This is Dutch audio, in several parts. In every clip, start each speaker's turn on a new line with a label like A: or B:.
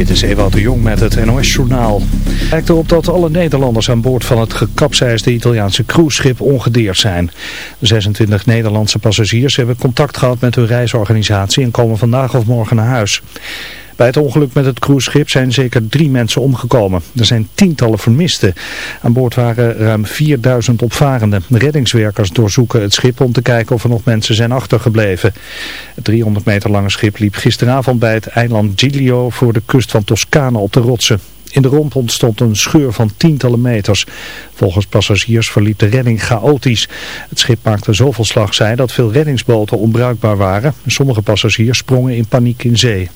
A: Dit is Ewout de Jong met het NOS-journaal. Het lijkt erop dat alle Nederlanders aan boord van het gekapseisde Italiaanse cruiseschip ongedeerd zijn. De 26 Nederlandse passagiers hebben contact gehad met hun reisorganisatie en komen vandaag of morgen naar huis. Bij het ongeluk met het cruiseschip zijn zeker drie mensen omgekomen. Er zijn tientallen vermisten. Aan boord waren ruim 4000 opvarenden. Reddingswerkers doorzoeken het schip om te kijken of er nog mensen zijn achtergebleven. Het 300 meter lange schip liep gisteravond bij het eiland Giglio voor de kust van Toscane op de rotsen. In de romp ontstond een scheur van tientallen meters. Volgens passagiers verliep de redding chaotisch. Het schip maakte zoveel slagzij dat veel reddingsboten onbruikbaar waren. Sommige passagiers sprongen in paniek in zee.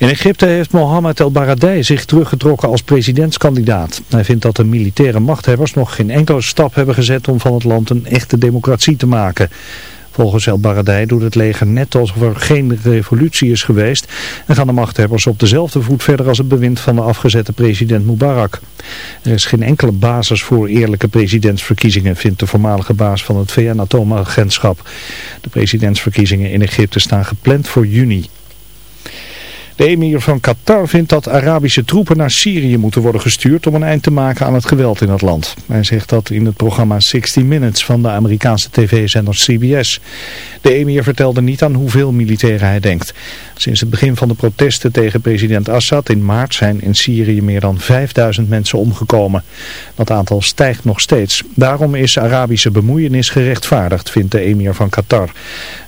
A: In Egypte heeft Mohammed El Baradei zich teruggetrokken als presidentskandidaat. Hij vindt dat de militaire machthebbers nog geen enkele stap hebben gezet om van het land een echte democratie te maken. Volgens El Baradei doet het leger net alsof er geen revolutie is geweest en gaan de machthebbers op dezelfde voet verder als het bewind van de afgezette president Mubarak. Er is geen enkele basis voor eerlijke presidentsverkiezingen, vindt de voormalige baas van het VN-atoomagentschap. De presidentsverkiezingen in Egypte staan gepland voor juni. De emir van Qatar vindt dat Arabische troepen naar Syrië moeten worden gestuurd om een eind te maken aan het geweld in het land. Hij zegt dat in het programma 60 Minutes van de Amerikaanse tv-zender CBS. De emir vertelde niet aan hoeveel militairen hij denkt. Sinds het begin van de protesten tegen president Assad in maart zijn in Syrië meer dan 5000 mensen omgekomen. Dat aantal stijgt nog steeds. Daarom is Arabische bemoeienis gerechtvaardigd, vindt de emir van Qatar.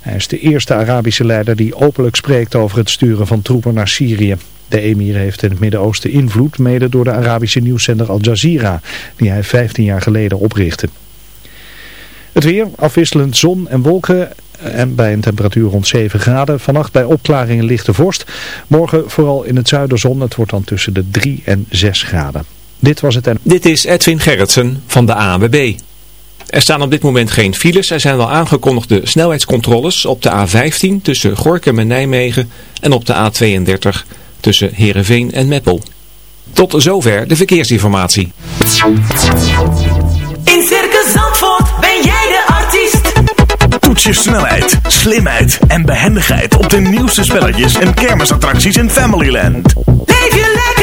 A: Hij is de eerste Arabische leider die openlijk spreekt over het sturen van troepen naar Syrië. De emir heeft in het Midden-Oosten invloed, mede door de Arabische nieuwszender Al Jazeera, die hij 15 jaar geleden oprichtte. Het weer, afwisselend zon en wolken en bij een temperatuur rond 7 graden. Vannacht bij opklaringen lichte vorst. Morgen vooral in het zuiden zon. Het wordt dan tussen de 3 en 6 graden. Dit was het en...
B: Dit is Edwin Gerritsen van de ANWB. Er staan op dit moment geen files. Er zijn wel aangekondigde snelheidscontroles op de A15 tussen Gorkum en Nijmegen en op de A32 tussen Heerenveen en Meppel. Tot zover de verkeersinformatie.
C: In Circus Zandvoort ben jij de artiest.
D: Toets je snelheid, slimheid en behendigheid op de nieuwste spelletjes en kermisattracties in Familyland.
C: Leef je lekker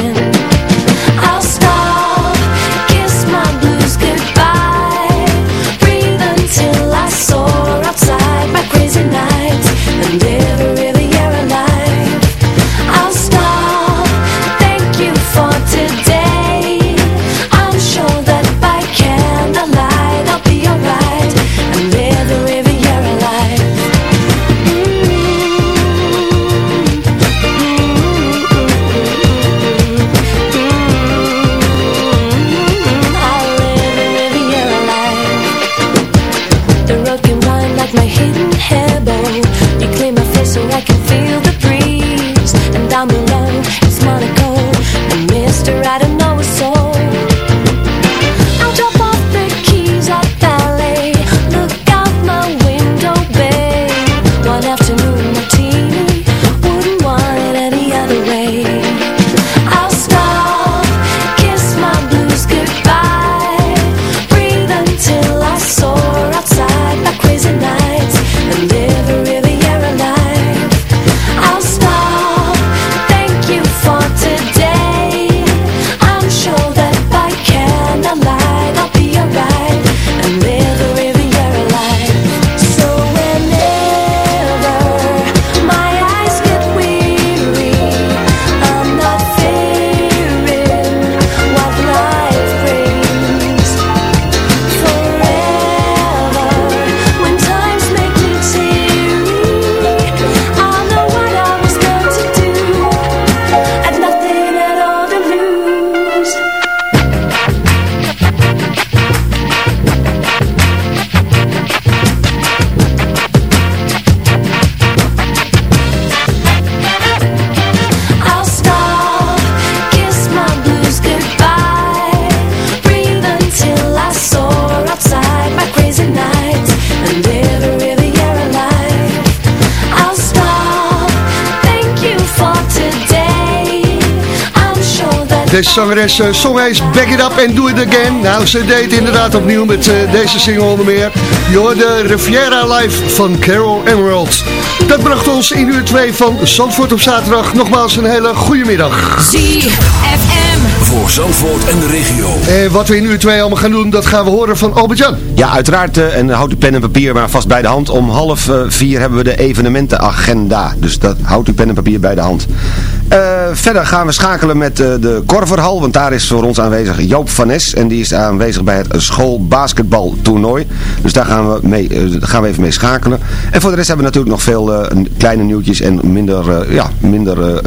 E: Deze zangeres uh, Back It Up and Do It Again. Nou, ze deed inderdaad opnieuw met uh, deze single onder meer. Je de Riviera Live van Carol Emerald. Dat bracht ons in uur 2 van Zandvoort op zaterdag. Nogmaals een hele goede middag.
F: ZFM voor Zandvoort en de regio.
E: En wat we in uur 2 allemaal gaan doen, dat gaan we horen van Albert-Jan.
G: Ja, uiteraard. Uh, en houd uw pen en papier maar vast bij de hand. Om half uh, vier hebben we de evenementenagenda. Dus dat houdt uw pen en papier bij de hand. Uh, verder gaan we schakelen met de Korverhal. Want daar is voor ons aanwezig Joop van Nes. En die is aanwezig bij het schoolbasketbaltoernooi. Dus daar gaan we, mee, gaan we even mee schakelen. En voor de rest hebben we natuurlijk nog veel kleine nieuwtjes en minder, ja, minder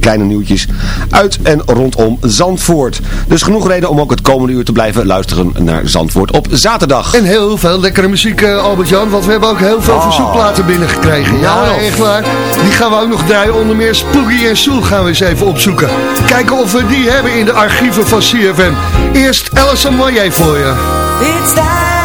G: kleine nieuwtjes uit en rondom Zandvoort. Dus genoeg reden om ook het komende uur te blijven luisteren naar Zandvoort op zaterdag.
E: En heel veel lekkere muziek, Albert-Jan, want we hebben ook heel veel oh. verzoekplaten binnengekregen. Ja, ja echt waar. Die gaan we ook nog draaien. Onder meer Spooky en Gaan we eens even opzoeken. Kijken of we die hebben in de archieven van CFM. Eerst Alison Moyer voor je.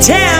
F: town.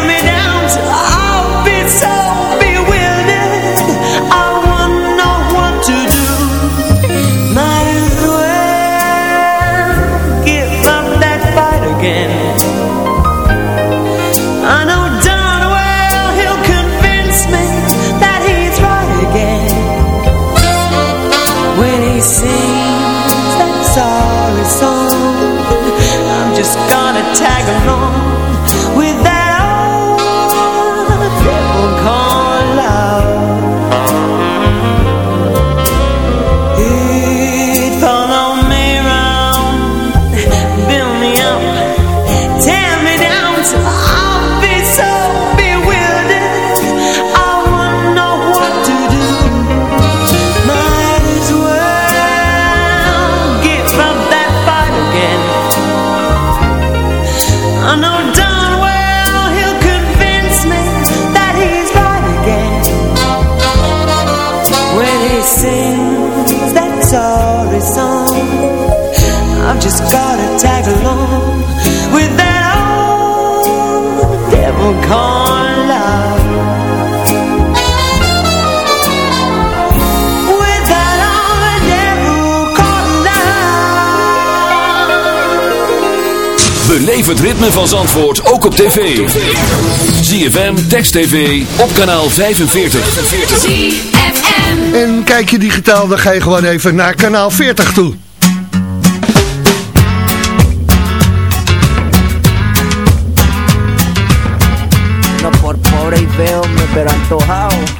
F: Het ritme van Zandvoort ook op tv. ZFM, Text TV, op kanaal 45.
E: ZFM. En kijk je digitaal, dan ga je gewoon even naar kanaal 40 toe.
H: No por pobre y feo me pero antojado.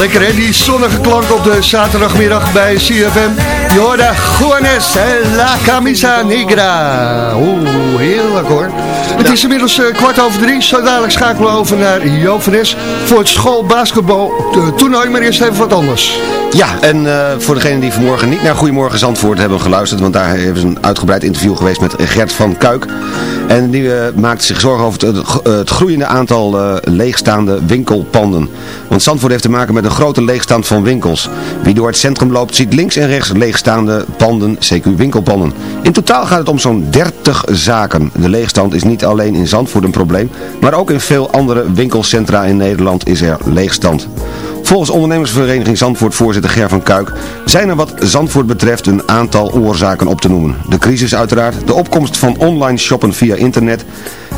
E: Lekker hè, die zonnige klank op de zaterdagmiddag bij CFM. Je hoorde Juanes en La Camisa Negra. Oeh, heerlijk hoor. Het is inmiddels eh, kwart over drie. Zo dadelijk schakelen we over naar Jovenes voor het schoolbasketbal eh, toernooi. Maar eerst even wat anders.
G: Ja, en eh, voor degenen die vanmorgen niet naar Goedemorgen Zandvoort hebben geluisterd, want daar hebben ze een uitgebreid interview geweest met Gert van Kuik. En die uh, maakte zich zorgen over het, het groeiende aantal leegstaande winkelpanden. Want Zandvoort heeft te maken met een grote leegstand van winkels. Wie door het centrum loopt ziet links en rechts leegstaande panden, CQ winkelpanden. In totaal gaat het om zo'n 30 zaken. De leegstand is niet alleen in Zandvoort een probleem, maar ook in veel andere winkelcentra in Nederland is er leegstand. Volgens ondernemersvereniging Zandvoort voorzitter Ger van Kuik zijn er wat Zandvoort betreft een aantal oorzaken op te noemen. De crisis uiteraard, de opkomst van online shoppen via internet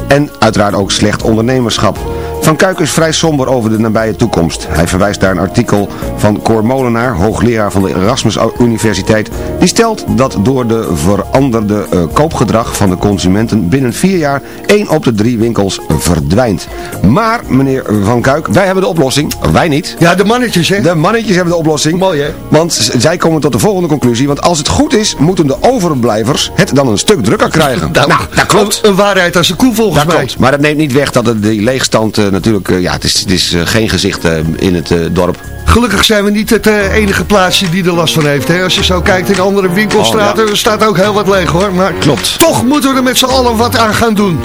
G: en uiteraard ook slecht ondernemerschap. Van Kuik is vrij somber over de nabije toekomst. Hij verwijst naar een artikel van Cor Molenaar, hoogleraar van de Erasmus Universiteit. Die stelt dat door de veranderde uh, koopgedrag van de consumenten binnen vier jaar één op de drie winkels verdwijnt. Maar, meneer Van Kuik, wij hebben de oplossing. Wij niet.
E: Ja, de mannetjes hè?
G: De mannetjes hebben de oplossing.
E: Mooi hè?
G: Want zij komen tot de volgende conclusie. Want als het goed is, moeten de overblijvers het dan een stuk drukker krijgen.
E: nou, dat klopt. Een, waarheid als een koe volgens
G: dat
E: mij.
G: Klopt. Maar dat neemt niet weg dat het, die leegstand uh, natuurlijk, uh, ja, het is, het is uh, geen gezicht in het dorp.
E: Gelukkig zijn we niet het uh, enige plaatsje die er last van heeft. Hè? Als je zo kijkt in andere winkelstraten, oh, ja. staat ook heel wat leeg hoor. Maar
G: Klopt.
E: toch moeten we er met z'n allen wat aan gaan doen.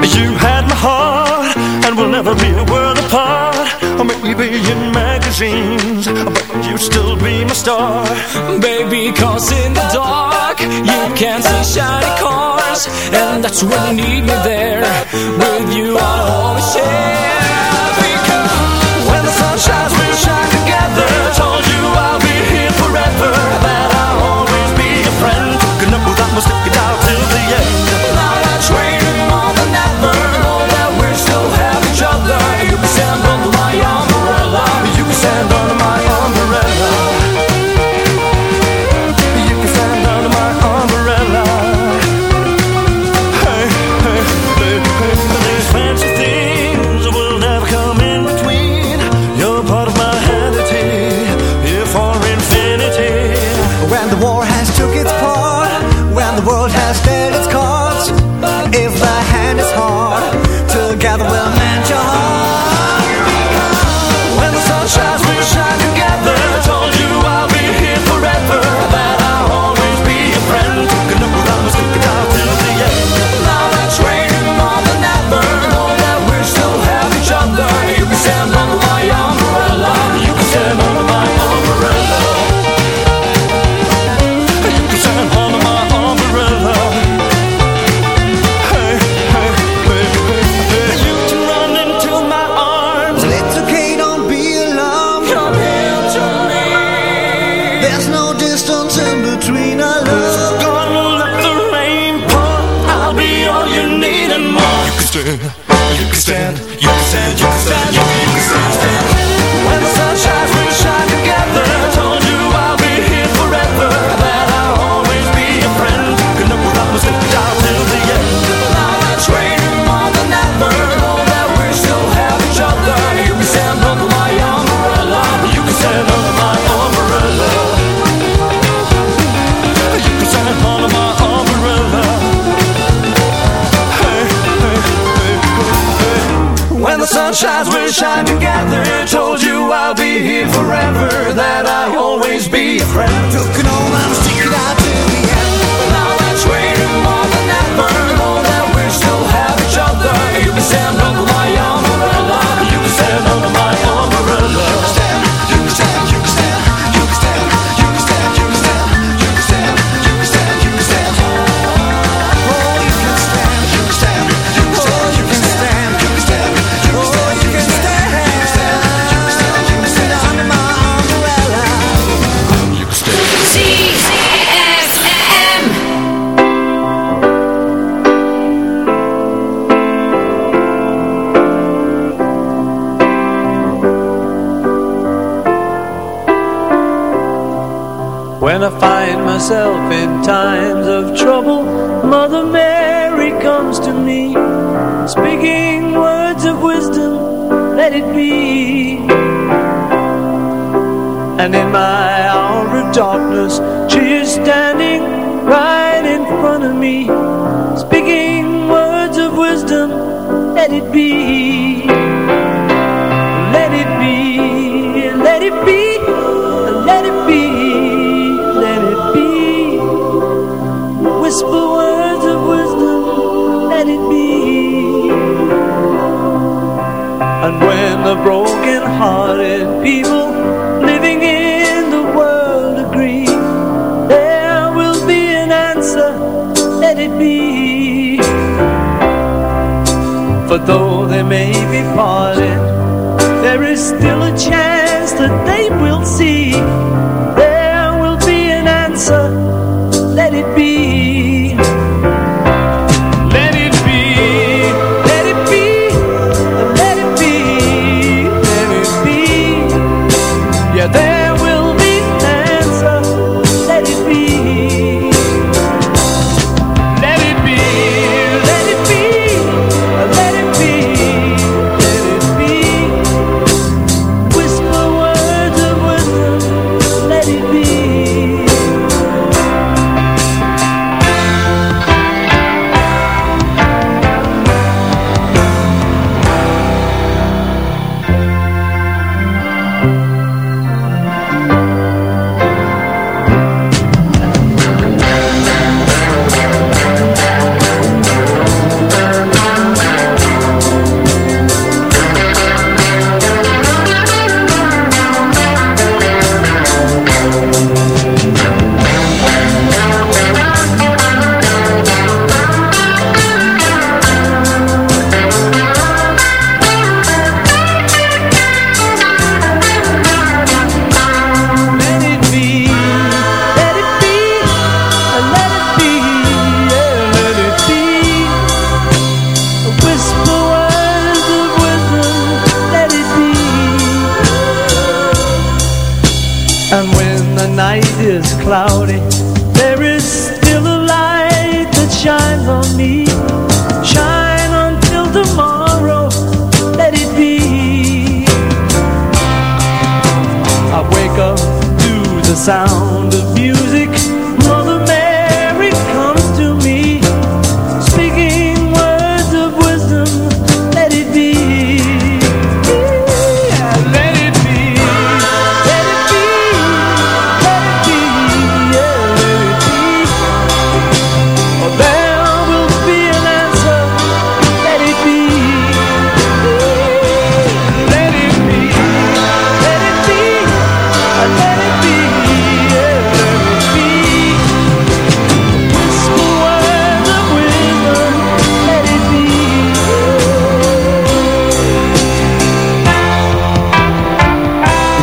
I: You had my heart and we'll never be a world apart. Or maybe in but you still be my star.
J: Baby, cause in the dark you can see shiny cars. And that's when you need me there. With you I'll always share.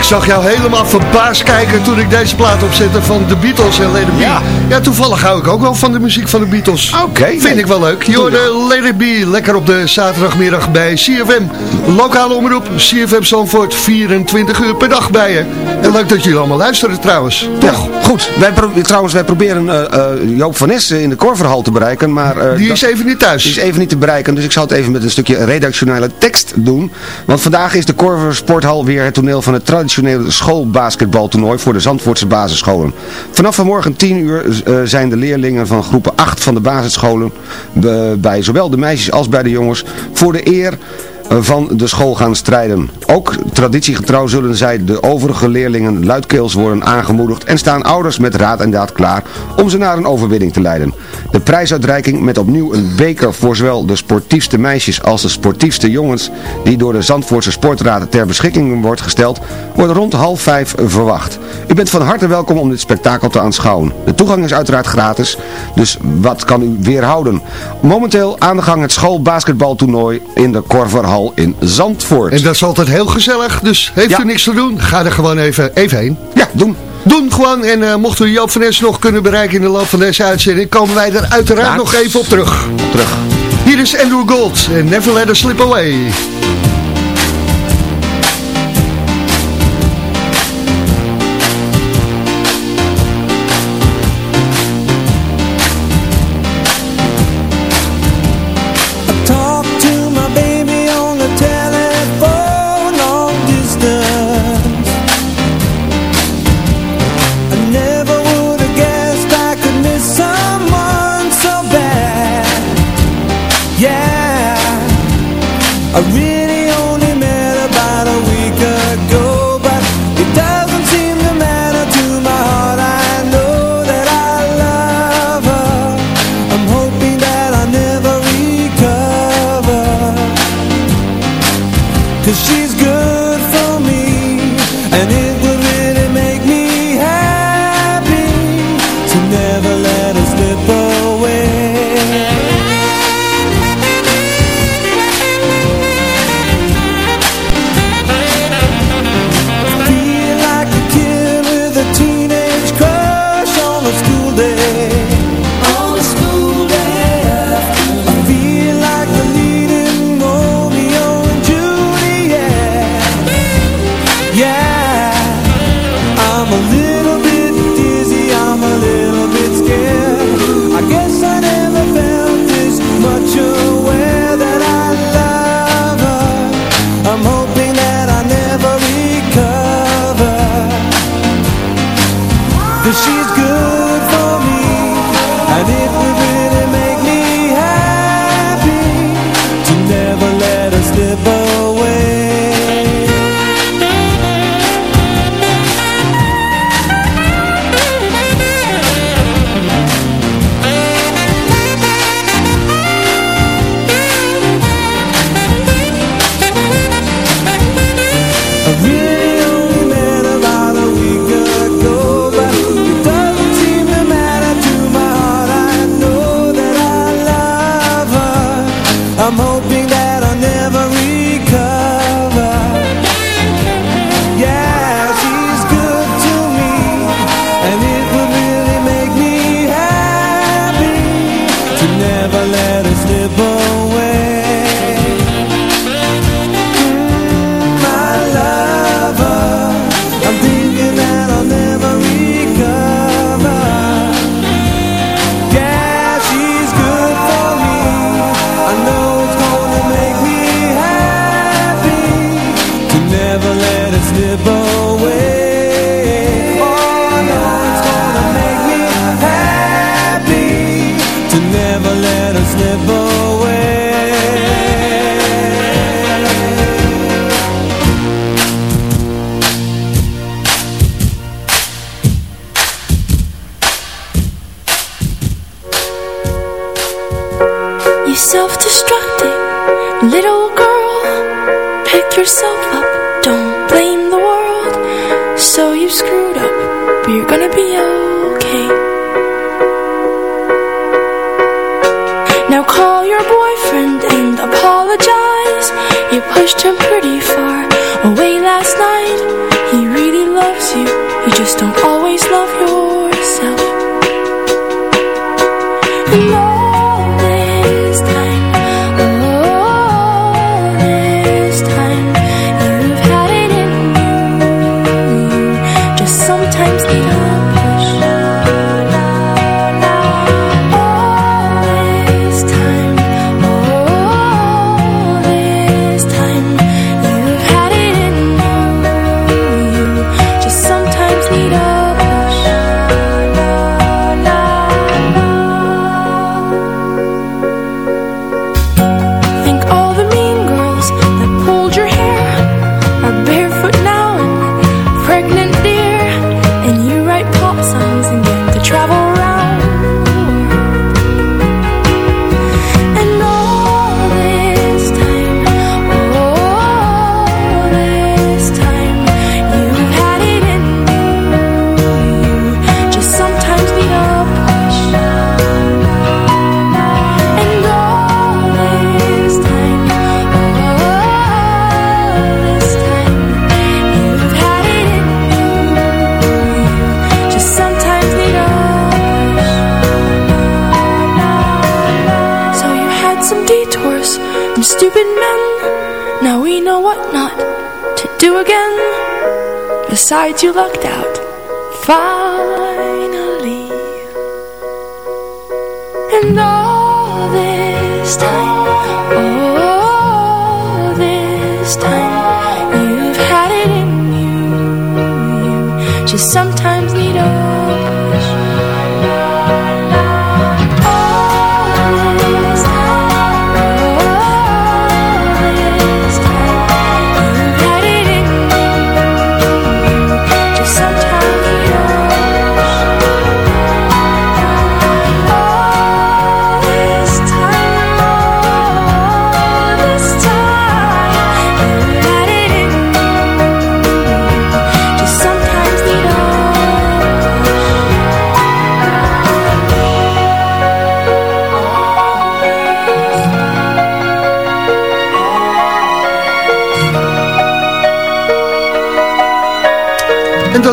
K: Zag jou helemaal verbaasd kijken toen ik deze plaat opzette van de Beatles en It Be. Ja, ja toevallig hou ik ook wel van de muziek van de Beatles.
G: Oké.
K: Vind ik wel leuk. Je hoorde It Be lekker op de zaterdagmiddag bij CFM. Lokale omroep, CFM Zandvoort, 24 uur per dag bij je. En leuk dat jullie allemaal luisteren trouwens. Toch?
G: Ja, goed. Wij trouwens, wij proberen uh, Joop van Nes in de Korverhal te bereiken. Maar,
K: uh, die is even niet thuis.
G: Die is even niet te bereiken. Dus ik zal het even met een stukje redactionele tekst doen. Want vandaag is de Korver Sporthal weer het toneel van het traditionele schoolbasketbaltoernooi voor de Zandvoortse basisscholen. Vanaf vanmorgen 10 uur uh, zijn de leerlingen van groepen 8 van de basisscholen bij zowel de meisjes als bij de jongens voor de eer van de school gaan strijden. Ook traditiegetrouw zullen zij de overige leerlingen luidkeels worden aangemoedigd en staan ouders met raad en daad klaar om ze naar een overwinning te leiden. De prijsuitreiking met opnieuw een beker voor zowel de sportiefste meisjes als de sportiefste jongens die door de Zandvoortse Sportraad ter beschikking wordt gesteld, wordt rond half vijf verwacht. U bent van harte welkom om dit spektakel te aanschouwen. De toegang is uiteraard gratis, dus wat kan u weerhouden? Momenteel aan de gang het schoolbasketbaltoernooi in de Korverhal in Zandvoort.
K: En dat is altijd heel gezellig, dus heeft u niks te doen, ga er gewoon even, even heen.
G: Ja, doen.
K: Doen gewoon en uh, mochten we Joop van Nes nog kunnen bereiken in de loop van deze uitzending, komen wij er uiteraard nog even op terug.
G: terug.
K: Hier is Andrew Gold en Never Let Us Slip Away.
L: vakti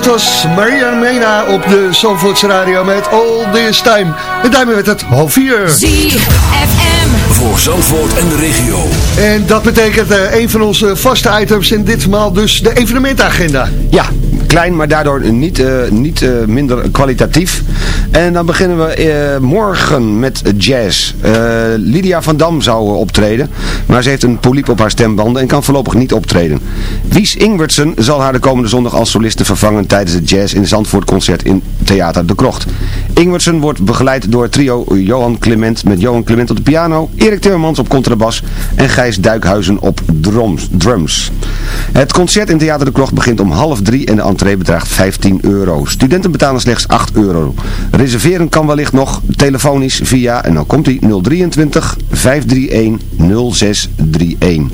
L: dat was Maria Mena op de Zandvoorts Radio met All This Time. En daarmee werd het half vier.
E: ZFM.
C: Voor Zandvoort en de regio.
L: En dat betekent eh, een van onze vaste items en ditmaal dus de evenementagenda.
G: Ja, klein, maar daardoor niet, eh, niet eh, minder kwalitatief. En dan beginnen we eh, morgen met jazz. Eh, Lydia van Dam zou optreden, maar ze heeft een poliep op haar stembanden en kan voorlopig niet optreden. Wies Ingwertsen zal haar de komende zondag als soliste vervangen tijdens het Jazz in Zandvoort concert in Theater de Krocht. Ingwertsen wordt begeleid door trio Johan Clement met Johan Clement op de piano, Erik Timmermans op contrabas en Gijs Duikhuizen op drums. Het concert in Theater de Krocht begint om half drie en de entree bedraagt 15 euro. Studenten betalen slechts 8 euro. Reserveren kan wellicht nog telefonisch via, en dan komt hij, 023 531 0631.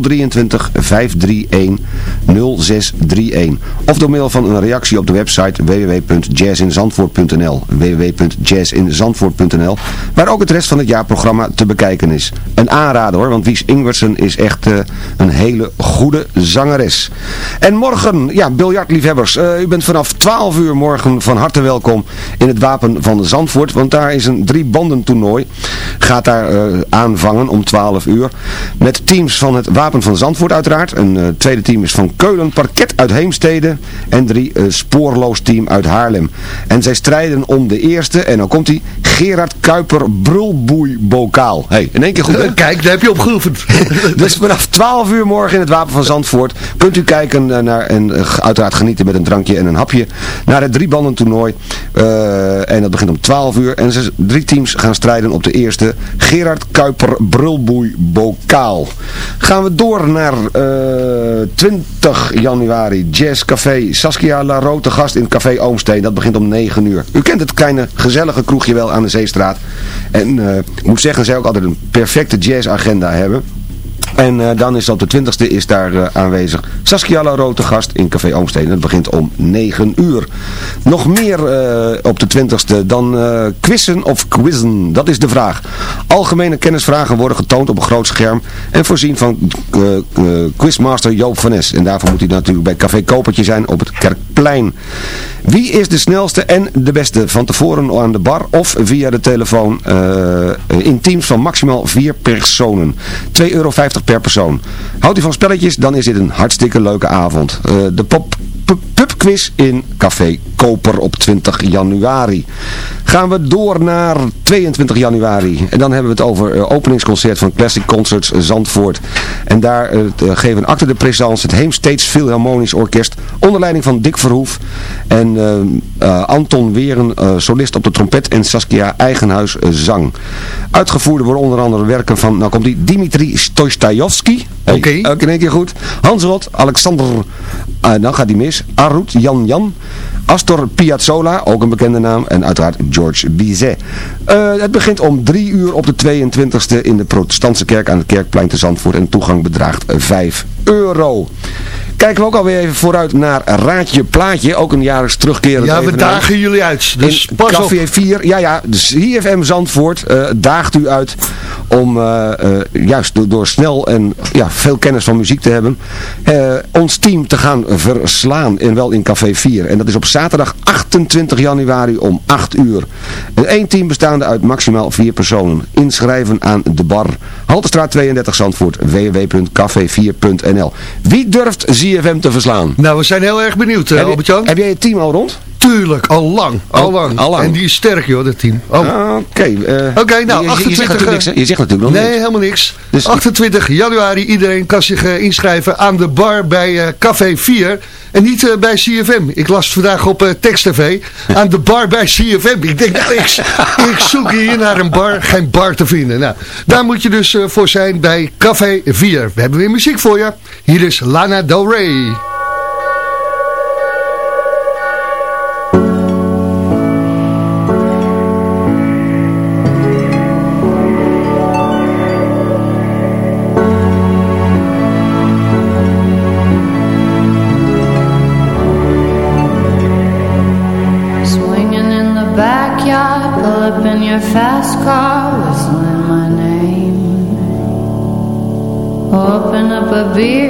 G: 023 531 0631. Of door middel van een reactie op de website www.jazzinzandvoort.nl www.jazzinzandvoort.nl Waar ook het rest van het jaarprogramma te bekijken is. Een aanrader hoor, want Wies Ingwersen is echt eh, een hele goede zangeres. En morgen, ja, biljartliefhebbers, eh, u bent vanaf 12 uur morgen van harte welkom in het Wapen van Zandvoort, want daar is een drie banden toernooi. Gaat daar eh, aanvangen om 12 uur. Met teams van het Wapen van Zandvoort uiteraard. Een eh, tweede team is van Keulen, Parket uit Heemstede en drie eh, spoorloos team uit Haarlem. En zij strijden om de eerste, en dan komt hij, Gerard Kuiper Brulboei Bokaal. hey, in één keer goed hè?
L: Kijk, daar heb je op geoefend.
G: dus vanaf 12 uur morgen in het Wapen van Zandvoort kunt u kijken eh, naar en uiteraard genieten met een drankje en een hapje naar het driebanden toernooi. En dat begint om 12 uur en ze, drie teams gaan strijden op de eerste Gerard Kuiper Brulboei Bokaal. Gaan we door naar eh, 20 januari Jazz Café Saskia La Rote gast in Café Oomsteen. Dat begint om 9 uur. U kent het kleine gezellige kroegje wel aan de Zeestraat. En eh, ik moet zeggen, zij ook altijd een perfecte jazzagenda hebben. En eh, dan is op de 20e is daar eh, aanwezig Saskia Laro te gast in Café Oomsteen. Het begint om 9 uur. Nog meer eh, op de 20e dan quizzen of quizzen. Dat is de vraag. Algemene kennisvragen worden getoond op een groot scherm en voorzien van quizmaster Joop van Nes. En daarvoor moet hij natuurlijk bij Café Kopertje zijn op het Kerkplein. Wie is de snelste en de beste? Van tevoren aan de bar of via de telefoon in teams van maximaal 4 personen. 2,50 euro per persoon. Houdt u van spelletjes, dan is dit een hartstikke leuke avond. Uh, de pop pubquiz in Café Koper op 20 januari. Gaan we door naar 22 januari. En dan hebben we het over uh, openingsconcert van Classic Concerts Zandvoort. En daar uh, geven achter de présence het Heemsteeds Philharmonisch Orkest onder leiding van Dick Verhoef. En uh, Anton Weren, solist op de trompet en Saskia Eigenhuis zang. Uitgevoerd worden onder andere werken van, nou komt die, Dimitri Stoistajovski.
M: Oké. Okay.
G: Ook in één keer goed. Hans Rot, Alexander, dan gaat die mis. Arut Jan Jan. Astor Piazzolla, ook een bekende naam. En uiteraard George Bizet. Uh, het begint om drie uur op de 22e in de protestantse kerk aan het Kerkplein te Zandvoort. En toegang bedraagt 5 euro. Kijken we ook alweer even vooruit naar Raadje Plaatje. Ook een jaarlijks terugkerend
M: Ja, we dagen jullie uit. Dus
G: in
M: pas
G: Café
M: op.
G: 4. Ja, ja. Dus IFM Zandvoort uh, daagt u uit om uh, uh, juist door, door, snel en ja, veel kennis van muziek te hebben. ons team te gaan verslaan. En wel in Café 4. En dat is op zaterdag 28 januari om 8 uur. En één team bestaande uit maximaal vier personen. Inschrijven aan de bar. Haltestraat 32 Zandvoort. www.café4.nl Wie durft ZFM te verslaan?
M: Nou, we zijn heel erg benieuwd,
G: heb,
M: Albert-Jan.
G: Heb jij het team al rond?
M: Tuurlijk, al lang. Al,
G: Oh,
M: lang.
G: al lang.
M: En die is sterk, joh, dat team. Oh.
G: Ah, Oké. Okay,
M: Oké, okay, nou,
G: je,
M: 28...
G: Je, zegt natuurlijk niks, je zegt natuurlijk nog
M: Nee,
G: niks.
M: helemaal niks.
G: Dus-
M: 28 januari, iedereen kan zich uh, inschrijven aan de bar bij Café 4. En niet uh, bij CFM. Ik las vandaag op uh, Text TV. Aan de bar bij CFM. Ik denk, nou, ik, ik zoek hier naar een bar. Geen bar te vinden. Nou, daar moet je dus uh, voor zijn bij Café 4. We hebben weer muziek voor je. Hier is Lana Del Rey.
N: ver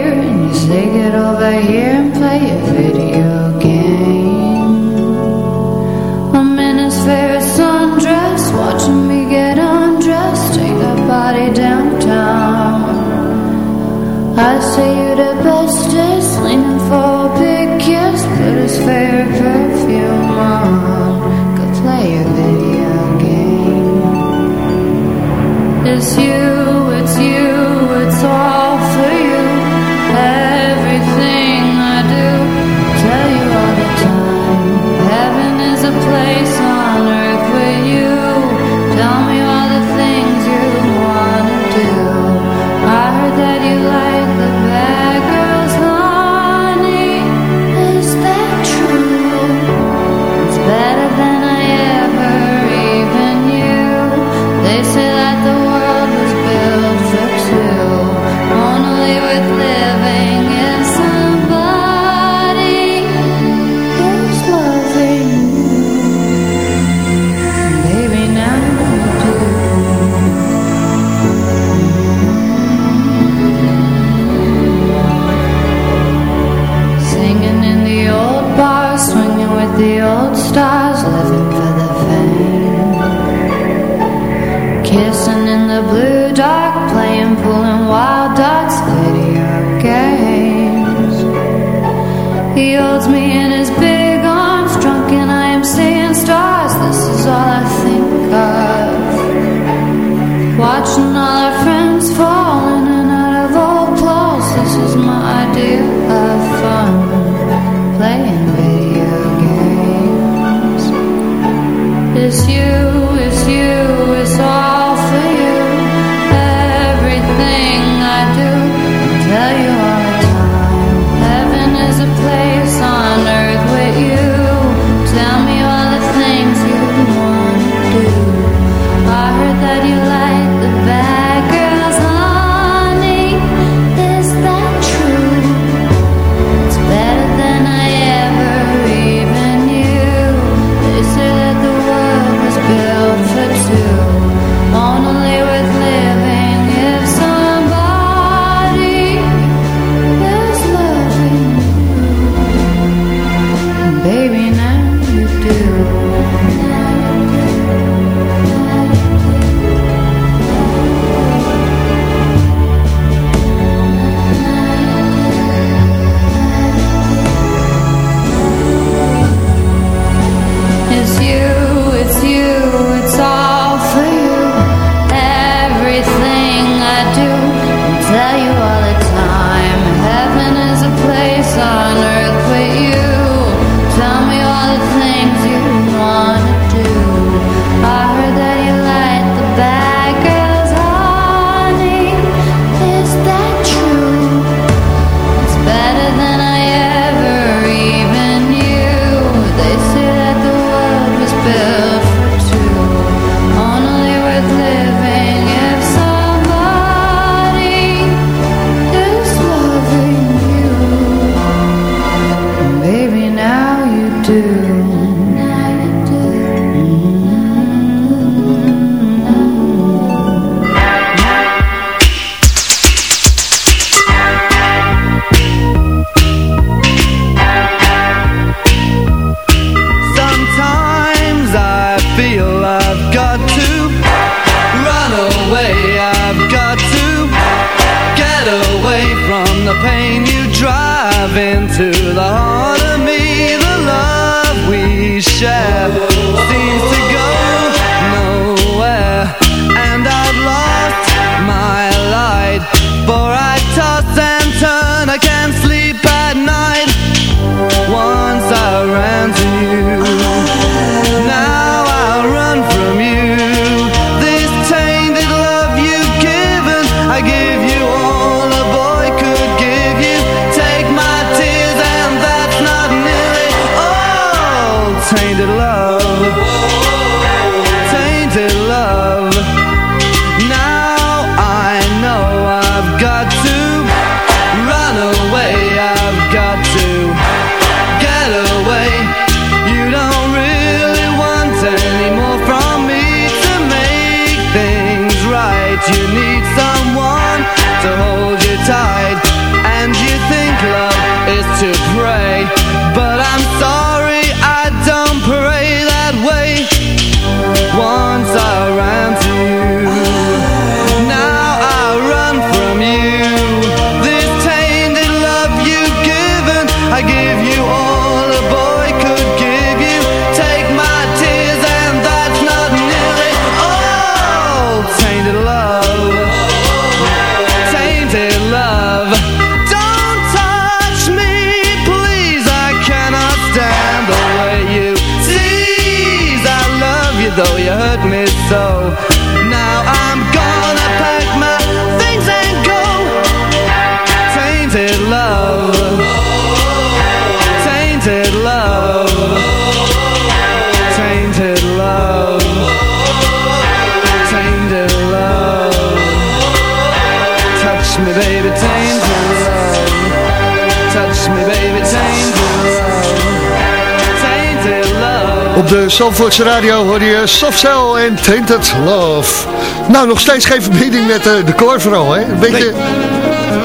N: de Zandvoortse radio hoor je Soft Cell en Tainted Love. Nou, nog steeds geen verbinding met eh, de Corvero, hè? Een beetje...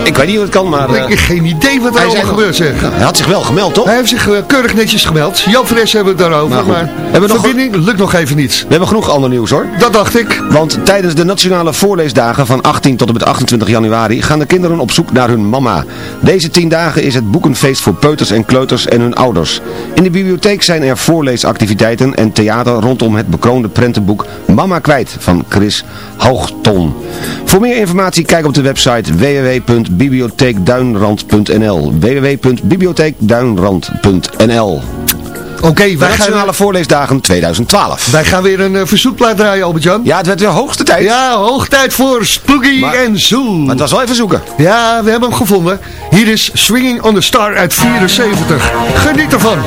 G: Ik weet niet hoe het kan, maar...
N: Ik heb
G: eh,
N: geen idee wat er allemaal gebeurt, zeg.
G: Hij had zich wel gemeld, toch?
N: Hij heeft zich eh, keurig netjes gemeld. Jan Fres hebben we het daarover,
G: Nou
N: maar
G: Hebben we nog-
N: verbinding lukt nog even niet.
G: We hebben genoeg ander nieuws, hoor.
N: Dat dacht ik.
G: Want tijdens de nationale voorleesdagen van 18 tot en met 28 januari gaan de kinderen op zoek naar hun mama. Deze 10 dagen is het boekenfeest voor peuters en kleuters en hun ouders. In de bibliotheek zijn er voorleesactiviteiten en theater rondom het bekroonde prentenboek Mama Kwijt van Chris Hoogton. Voor meer informatie kijk op de website www.bibliotheekduinrand.nl www.bibliotheekduinrand.nl
N: Oké, wij gaan,
G: Nationale Voorleesdagen 2012.
N: wij gaan weer een eh, verzoekplaat draaien, Albert-Jan.
G: Ja, het werd weer hoogste tijd.
N: Ja, hoog tijd voor Spooky
G: Maar-
N: en Zoo.
G: Maar het was wel even zoeken.
N: Ja, we hebben hem gevonden. Hier is Swinging on the Star uit 74. Geniet ervan.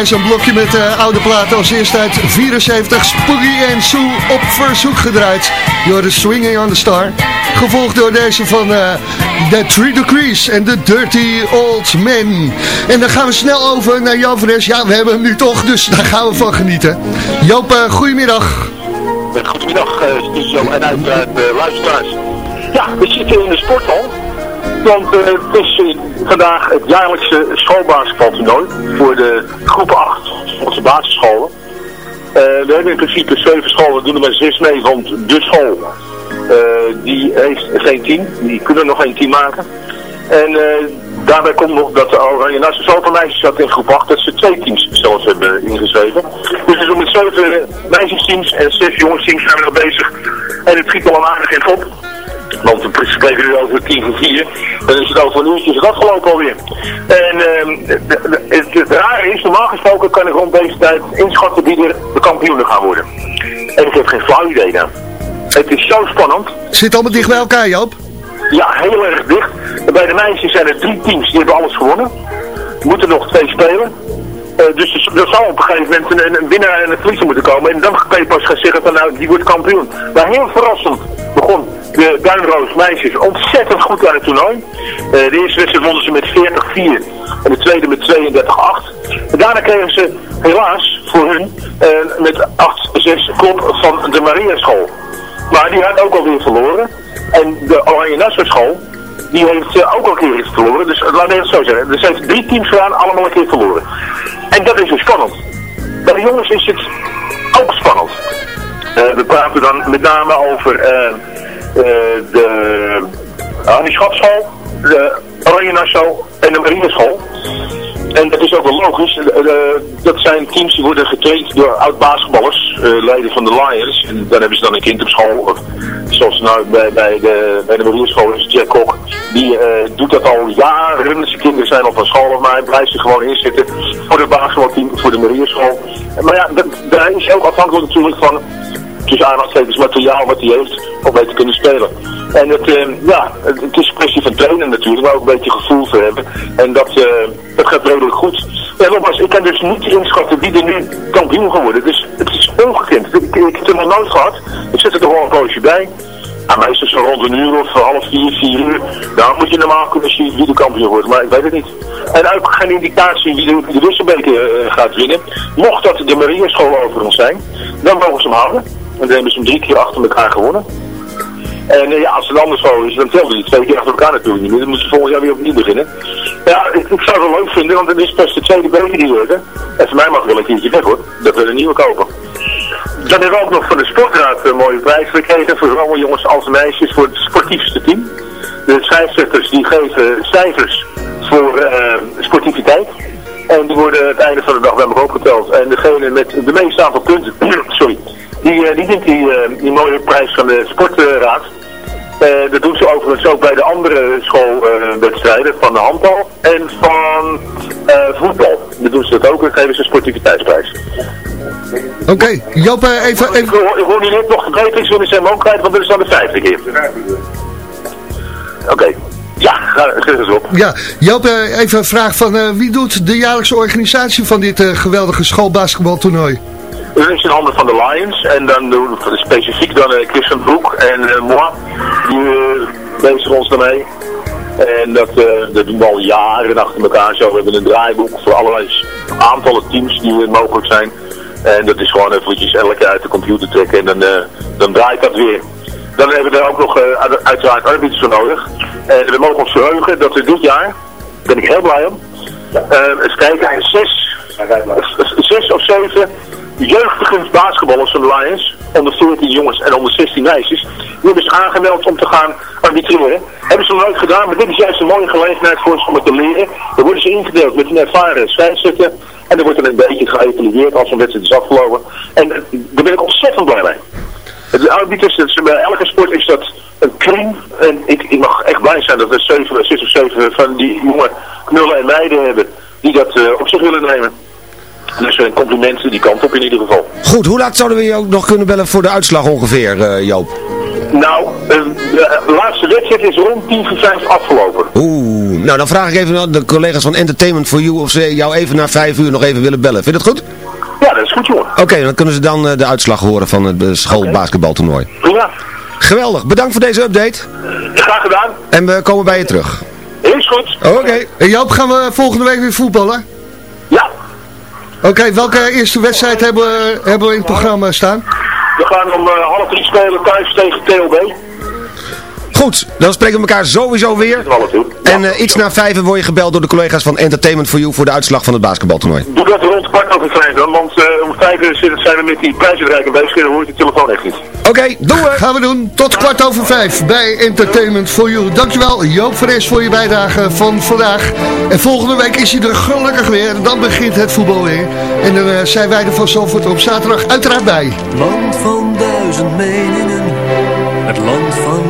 E: Hè, zo'n blokje met eh, oude platen als eerste uit 74. Spooky en Sue op verzoek gedraaid. Door de Swinging on the Star. Gevolgd door deze van uh, The Three Degrees en The Dirty Old Men. En dan gaan we snel over naar Jan Fres. Ja, we hebben hem nu toch, dus daar gaan we van genieten. Joop, uh, goedemiddag.
O: Goedemiddag, uh, studio en uiteraard uh, luisteraars. Ja, we zitten in de sporthal. Want uh, het is uh, vandaag het jaarlijkse schoolbasketbaltoernooi voor de groep 8, onze basisscholen. Uh, we hebben in principe zeven scholen, doen er maar zes mee, want de school die heeft geen team, die kunnen nog geen team maken. En daarbij komt nog dat de Oranje Nassau zoveel meisjes zat in groep 8 dat ze twee teams zelfs hebben ingeschreven. Dus we doen met zeven meisjesteams en zes jongensteams zijn we nog bezig. En het schiet al aardig in op. Want we spreken nu over tien voor vier. Dan is het over een uurtje is het afgelopen alweer. En uh, het, rare is, normaal gesproken kan ik rond deze tijd inschatten wie er de kampioenen gaan worden. En ik heb geen flauw idee nou. Het is zo spannend.
E: Zit allemaal dicht bij elkaar, Joop?
O: Ja, heel erg dicht. Bij de meisjes zijn er drie teams, die hebben alles gewonnen. Er moeten nog twee spelen. Uh, dus er zal op een gegeven moment een, een winnaar en een verliezer moeten komen. En dan kan je pas gaan zeggen van nou, die wordt kampioen. Maar heel verrassend begon de Duinroos meisjes ontzettend goed aan het toernooi. Uh, de eerste wedstrijd wonnen ze met 40-4 en de tweede met 32-8. En daarna kregen ze helaas voor hun uh, met 8-6 klop van de Maria school. Maar die had ook alweer verloren. En de Oranje Nassau school, die heeft ook al een keer iets verloren. Dus laten we het zo zeggen. Er zijn drie teams gedaan, allemaal een keer verloren. En dat is dus spannend. Bij de jongens is het ook spannend. Uh, we praten dan met name over uh, de Annie Schatschool, de Oranje Nassau en de Marineschool. En dat is ook wel logisch. Uh, dat zijn teams die worden getraind door oud-basketballers, uh, leden van de Lions. En dan hebben ze dan een kind op school. Of, zoals nou bij, bij de, bij de Marierschool is Jack Kok. Die doet dat al jaren. Zijn kinderen zijn op een school, maar hij blijft er gewoon in zitten voor de basketbalteam, voor de Marierschool. Maar ja, daar is ook afhankelijk natuurlijk van tussen aanhalingstekens materiaal wat hij heeft om mee te kunnen spelen. En het, uh, ja, het, is een kwestie van trainen natuurlijk, maar ook een beetje gevoel voor hebben. En dat, uh, dat gaat redelijk goed. Ja, nogmaals, ik kan dus niet inschatten wie er nu kampioen geworden. Dus het is ongekend. Ik, ik, heb het nog nooit gehad. Ik zet er toch wel een poosje bij. Ja, meestal zo rond een uur of half vier, vier uur. Dan moet je normaal kunnen zien wie de kampioen wordt, maar ik weet het niet. En ook geen indicatie wie de, de wisselbeker uh, gaat winnen. Mocht dat de Marieschool over ons zijn, dan mogen ze hem houden. En dan hebben ze hem drie keer achter elkaar gewonnen. En uh, ja, als het anders zo is, dan telt hij twee keer achter elkaar natuurlijk niet. Dan moeten ze volgend jaar weer opnieuw beginnen. Ja, ik, zou het wel leuk vinden, want het is pas de tweede beker die worden. En voor mij mag het wel een keertje weg hoor, dat we een nieuwe kopen. Dan hebben we ook nog van de sportraad een mooie prijs gekregen voor zowel jongens als meisjes voor het sportiefste team. De scheidsrechters die geven cijfers voor uh, sportiviteit. En die worden het einde van de dag bij elkaar opgeteld. En degene met de meeste aantal punten, van de sportraad. Uh, dat doen ze overigens ook bij de andere schoolwedstrijden van de handbal en van voetbal. Dat doen ze dat ook en geven ze een sportiviteitsprijs.
E: Oké, okay, Joop, even... even...
O: Ik hoor niet net nog is, willen ze hem ook kwijt, want dat is dan de vijfde keer. Oké. Okay. Ja, ga, eens op.
E: Ja, Joop, even een vraag van uh, wie doet de jaarlijkse organisatie van dit uh, geweldige schoolbasketbaltoernooi?
O: Is in handen van de Lions en dan doen we specifiek dan uh, Christian Broek en uh, moi, die bezig ons daarmee. En dat, dat doen we al jaren achter elkaar zo. We hebben een draaiboek voor allerlei aantallen teams die mogelijk zijn. En dat is gewoon eventjes elke uit de computer trekken en dan, dan draait dat weer. Dan hebben we er ook nog uh, uiteraard arbiters voor nodig. En we mogen ons verheugen dat we dit jaar, daar ben ik heel blij om, uh, eens kijken, zes, zes of zeven jeugdige basketballers van de Lions, onder 14 jongens en onder 16 meisjes, die hebben zich aangemeld om te gaan arbitreren. Hebben ze nog nooit gedaan, maar dit is juist een mooie gelegenheid voor ze om het te leren. Dan worden ze ingedeeld met een ervaren scheidsrechter en er wordt dan een beetje geëvalueerd als een wedstrijd is afgelopen. En daar ben ik ontzettend blij mee. De arbiters, dus bij elke sport is dat een kring. En ik, ik mag echt blij zijn dat we zeven, zes of zeven van die jonge knullen en meiden hebben die dat uh, op zich willen nemen. Dus een compliment die kant op in ieder geval.
G: Goed, hoe laat zouden we je ook nog kunnen bellen voor de uitslag ongeveer, uh, Joop?
O: Nou, eh, de laatste wedstrijd is rond 10 voor 5 afgelopen.
G: Oeh, nou dan vraag ik even aan de collega's van Entertainment for You of ze jou even na vijf uur nog even willen bellen. Vind je dat goed?
O: Ja, dat is goed jongen.
G: Oké, dan kunnen ze dan eh, de uitslag horen van het eh, schoolbasketbaltoernooi.
O: Prima.
G: Geweldig, bedankt voor deze update.
O: Graag gedaan.
G: En we komen bij je terug.
O: Is goed.
G: Oké.
E: En Joop, gaan we volgende week weer voetballen? Oké, welke eerste wedstrijd hebben, we- hebben we in het programma staan?
O: We gaan om eh, half drie spelen thuis tegen TLB.
G: Goed, dan spreken we elkaar sowieso weer. En eh, iets na vijf word je gebeld door de collega's van Entertainment for You voor de uitslag van het basketbaltoernooi.
O: Doe dat rond kwart over vijf dan, want eh, om vijf uur zitten- zijn we met die prijsuitreiking bezig en dan hoort de telefoon echt niet.
G: Oké, doen we.
E: Gaan we doen. Tot kwart over vijf bij Entertainment for You. Dankjewel Joop Fres voor je bijdrage van vandaag. En volgende week is hij er gelukkig weer. Dan begint het voetbal weer. En dan eh, zijn wij er van Zalvoort op zaterdag uiteraard bij.
N: Land van duizend meningen, het land van.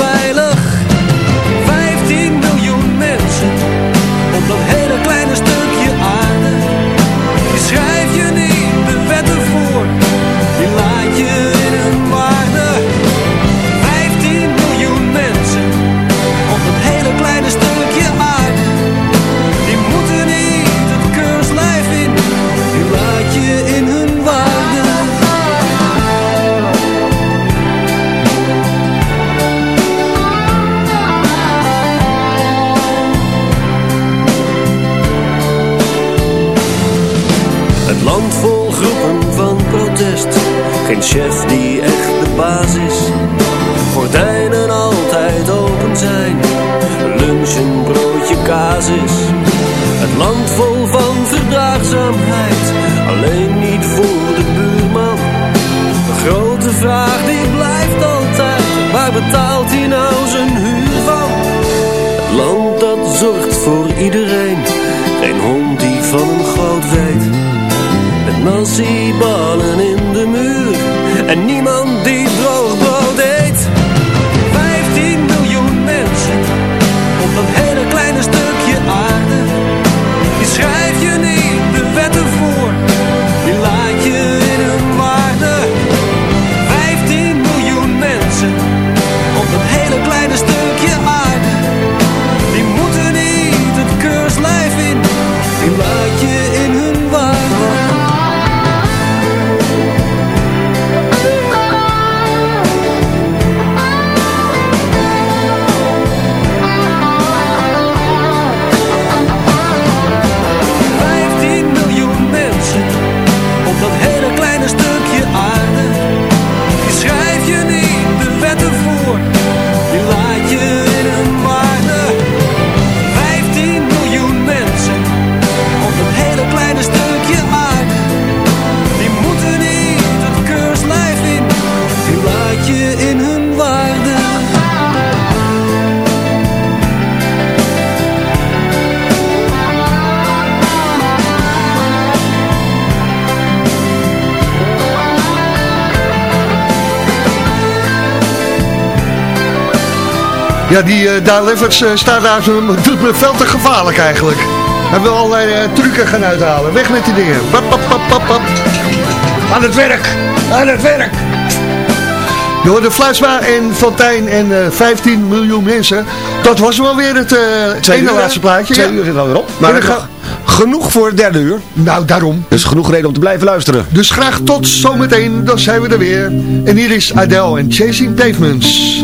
N: Geen En niemand
E: Ja, die eh Daan Lefferts eh, staat daar doet me veel te gevaarlijk eigenlijk. Hij wil allerlei eh, trucken gaan uithalen. Weg met die dingen. Aan het werk. Aan het werk. Je hoorde Fluitsma en Fontijn en eh 15 miljoen mensen. Dat was wel weer het eh ene laatste plaatje.
G: Twee
E: ja.
G: uur zit er alweer op. Maar
E: dan ga-
G: genoeg voor het derde uur.
E: Nou, daarom.
G: Dus genoeg reden om te blijven luisteren.
E: Dus graag tot zometeen, dan zijn we er weer. En hier is Adele en Chasing Pavements.